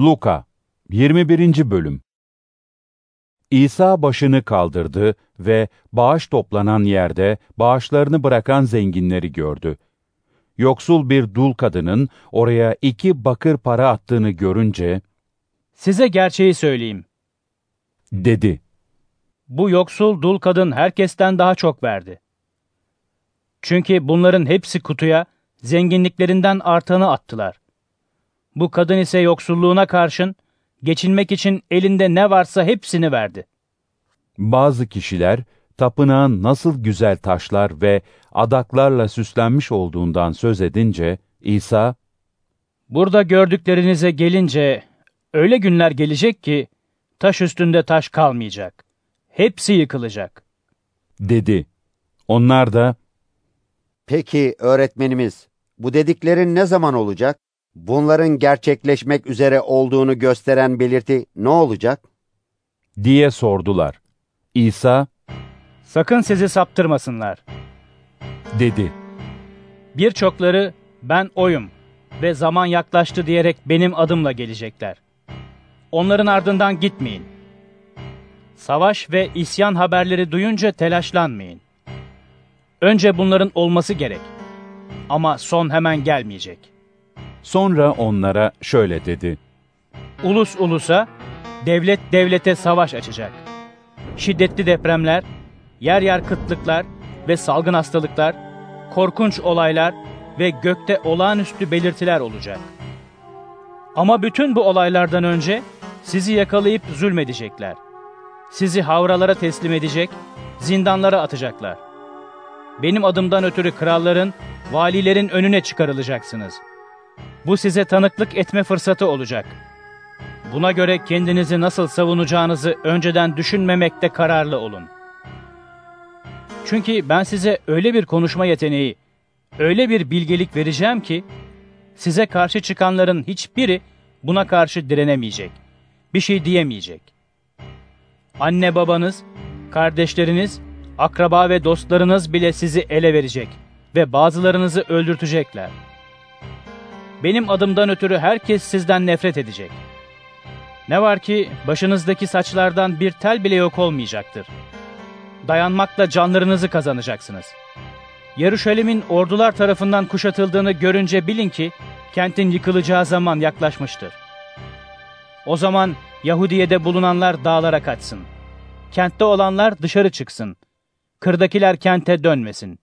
Luka 21. Bölüm İsa başını kaldırdı ve bağış toplanan yerde bağışlarını bırakan zenginleri gördü. Yoksul bir dul kadının oraya iki bakır para attığını görünce, Size gerçeği söyleyeyim. dedi, Bu yoksul dul kadın herkesten daha çok verdi. Çünkü bunların hepsi kutuya zenginliklerinden artanı attılar. Bu kadın ise yoksulluğuna karşın geçinmek için elinde ne varsa hepsini verdi. bazı kişiler tapınağın nasıl güzel taşlar ve adaklarla süslenmiş olduğundan söz edince, İsa, Burada gördüklerinize gelince öyle günler gelecek ki taş üstünde taş kalmayacak. Hepsi yıkılacak. dedi. Onlar da, Peki öğretmenimiz, bu dediklerin ne zaman olacak? Bunların gerçekleşmek üzere olduğunu gösteren belirti ne olacak? diye sordular. İsa, Sakın sizi saptırmasınlar. dedi. Birçokları ben oyum ve zaman yaklaştı diyerek benim adımla gelecekler. Onların ardından gitmeyin. Savaş ve isyan haberleri duyunca telaşlanmayın. Önce bunların olması gerek. Ama son hemen gelmeyecek. Sonra onlara şöyle dedi. Ulus ulusa, devlet devlete savaş açacak. Şiddetli depremler, yer yer kıtlıklar ve salgın hastalıklar, korkunç olaylar ve gökte olağanüstü belirtiler olacak. Ama bütün bu olaylardan önce sizi yakalayıp zulmedecekler. Sizi havralara teslim edecek, zindanlara atacaklar. Benim adımdan ötürü kralların, valilerin önüne çıkarılacaksınız. Bu size tanıklık etme fırsatı olacak. Buna göre kendinizi nasıl savunacağınızı önceden düşünmemekte kararlı olun. Çünkü ben size öyle bir konuşma yeteneği, öyle bir bilgelik vereceğim ki, size karşı çıkanların hiçbiri buna karşı direnemeyecek, bir şey diyemeyecek. Anne babanız, kardeşleriniz, akraba ve dostlarınız bile sizi ele verecek ve bazılarınızı öldürtecekler. Benim adımdan ötürü herkes sizden nefret edecek. Ne var ki başınızdaki saçlardan bir tel bile yok olmayacaktır. Dayanmakla canlarınızı kazanacaksınız. Yarışelim'in ordular tarafından kuşatıldığını görünce bilin ki kentin yıkılacağı zaman yaklaşmıştır. O zaman Yahudiye'de bulunanlar dağlara kaçsın. Kentte olanlar dışarı çıksın. Kırdakiler kente dönmesin.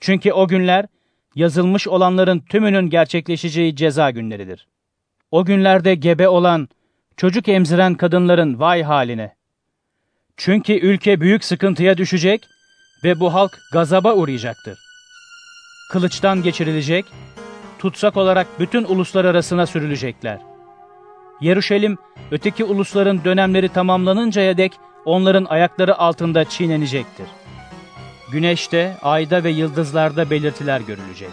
Çünkü o günler yazılmış olanların tümünün gerçekleşeceği ceza günleridir. O günlerde gebe olan, çocuk emziren kadınların vay haline. Çünkü ülke büyük sıkıntıya düşecek ve bu halk gazaba uğrayacaktır. Kılıçtan geçirilecek, tutsak olarak bütün uluslar arasına sürülecekler. Yeruşalim, öteki ulusların dönemleri tamamlanıncaya dek onların ayakları altında çiğnenecektir. Güneşte, ayda ve yıldızlarda belirtiler görülecek.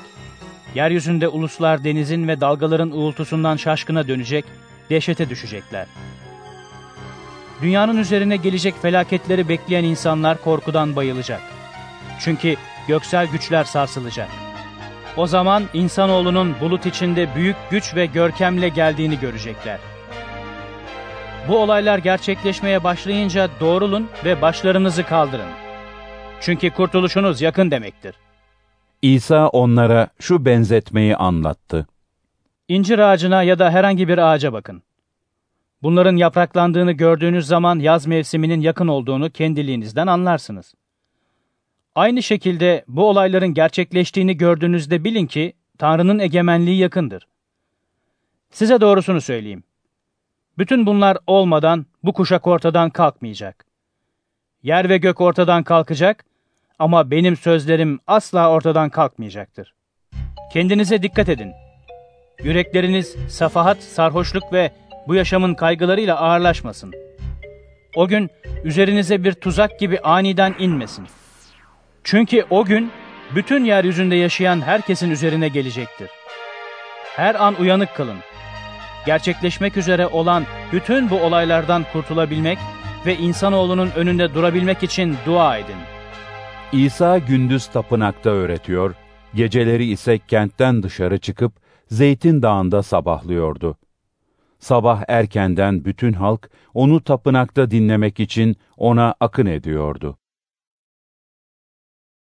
Yeryüzünde uluslar denizin ve dalgaların uğultusundan şaşkına dönecek, dehşete düşecekler. Dünyanın üzerine gelecek felaketleri bekleyen insanlar korkudan bayılacak. Çünkü göksel güçler sarsılacak. O zaman insanoğlunun bulut içinde büyük güç ve görkemle geldiğini görecekler. Bu olaylar gerçekleşmeye başlayınca doğrulun ve başlarınızı kaldırın. Çünkü kurtuluşunuz yakın demektir. İsa onlara şu benzetmeyi anlattı. İncir ağacına ya da herhangi bir ağaca bakın. Bunların yapraklandığını gördüğünüz zaman yaz mevsiminin yakın olduğunu kendiliğinizden anlarsınız. Aynı şekilde bu olayların gerçekleştiğini gördüğünüzde bilin ki Tanrı'nın egemenliği yakındır. Size doğrusunu söyleyeyim. Bütün bunlar olmadan bu kuşak ortadan kalkmayacak. Yer ve gök ortadan kalkacak ama benim sözlerim asla ortadan kalkmayacaktır. Kendinize dikkat edin. Yürekleriniz safahat, sarhoşluk ve bu yaşamın kaygılarıyla ağırlaşmasın. O gün üzerinize bir tuzak gibi aniden inmesin. Çünkü o gün bütün yeryüzünde yaşayan herkesin üzerine gelecektir. Her an uyanık kalın. Gerçekleşmek üzere olan bütün bu olaylardan kurtulabilmek ve insanoğlunun önünde durabilmek için dua edin. İsa gündüz tapınakta öğretiyor, geceleri ise kentten dışarı çıkıp Zeytin Dağı'nda sabahlıyordu. Sabah erkenden bütün halk onu tapınakta dinlemek için ona akın ediyordu.